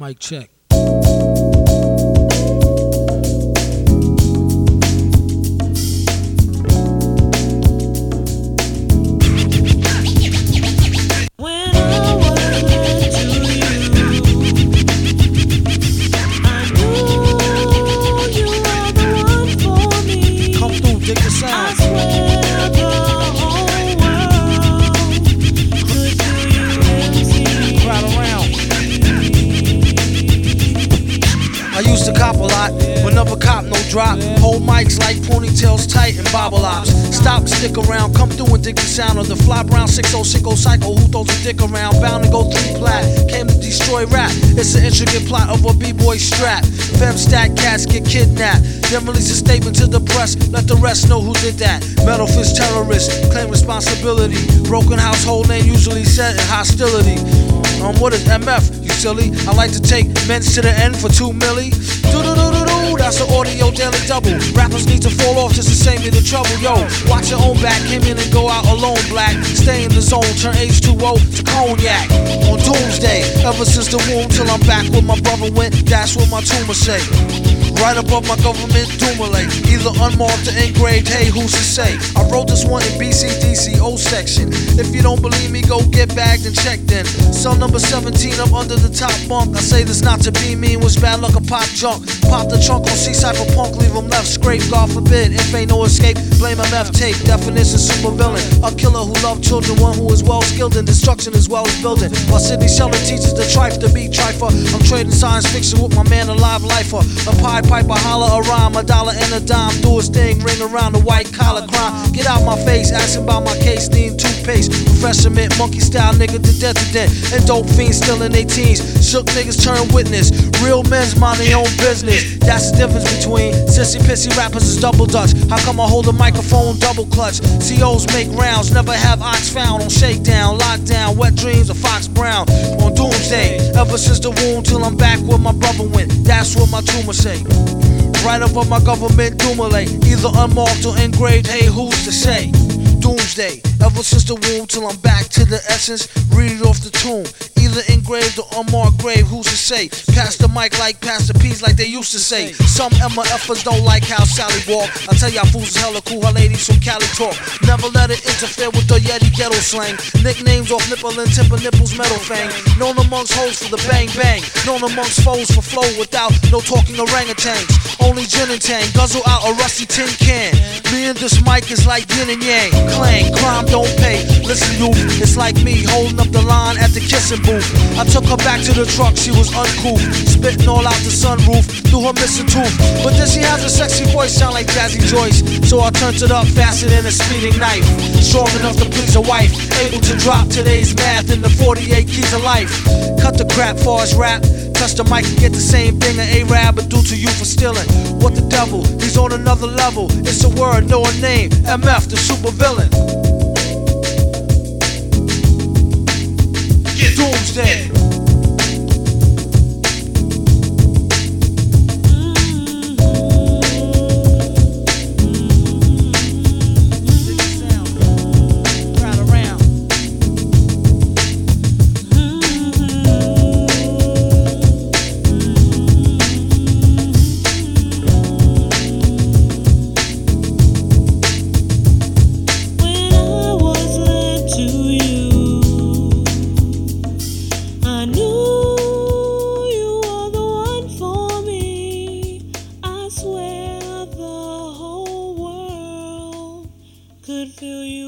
Mic check. Drop. Hold mics like ponytails tight and bobble ops. Stop, stick around, come through and dig the sound of the fly brown 6060 cycle who throws a dick around. Bound to go three plat, came to destroy rap. It's an intricate plot of a b-boy strap. Fem stat cats get kidnapped. Then release a statement to the press, let the rest know who did that. Metal fist terrorists claim responsibility. Broken household name usually set in hostility. Um, what is MF? You silly. I like to take men's to the end for two milli. Do do do do do. That's an audio daily double. Rappers need to fall off just to save me the trouble. Yo, watch your own back. Came in and go out alone, black. Stay in the zone. Turn H2O to cognac. On doomsday, ever since the womb till I'm back where my brother went. That's what my tumor say. Right above my government Dumile, either unmarked or engraved. Hey, who's to say? I wrote this one in BCDC O section. If you don't believe me, go get bagged and checked in. Cell number 17, I'm under the top bunk. I say this not to be mean, was bad luck a pop junk. Pop the trunk on Cypher Punk, leave him left scrape. God forbid, if ain't no escape, blame MF tape. Definition super villain. A killer who loved children, one who is well skilled in destruction as well as building. While Sidney Sheldon teaches the trife to be trifer. I'm trading science fiction with my man, a live lifer. A pie piper, holler a rhyme, a dollar and a dime. Do his thing, ring around the white collar crime. Get out my face, asking about my case, steam toothpaste. Professor mint, monkey style nigga to death to death. And dope fiends still in their teens. Shook niggas turn witness. Real men's mind their own business. That's the difference between sissy pissy rappers is double dutch. How come I hold a microphone double clutch? COs make rounds, never have ox found on shakedown, lockdown, wet dreams of Fox Brown on doomsday. Ever since the womb till I'm back where my brother went. That's what my tumor say. Right above my government Dumile, either unmarked or engraved. Hey, who's to say? Doomsday, ever since the womb till I'm back to the essence. Read it off the tomb, either engraved or unmarked grave. Who's to say? Pass the mic like Pastor P's, like they used to say. Some MFers don't like how Sally walk. I tell y'all fools is hella cool, her ladies from Cali talk. Never let it interfere with Yeti ghetto slang. Nicknames off nipple and of nipples, metal fang. Known amongst hoes for the bang bang. Known amongst foes for flow without no talking orangutans. Only gin and tang, guzzle out a rusty tin can. Me and this mic is like yin and yang. Clang, crime don't pay. Listen, youth, it's like me holding up the line at the kissing booth. I took her back to the truck, she was uncouth. Spitting all out the sunroof through her missing tooth. But then she has a sexy voice, sound like Jazzy Joyce. So I turned it up faster than a speeding knife. Strong enough to please a wife. Able to drop today's math in the 48 keys of life. Cut the crap for his rap. Touch the mic and get the same thing an A-Rab would do to you for stealing. What the devil? He's on another level. It's a word, no a name. MF, the super villain. Doomsday. till you.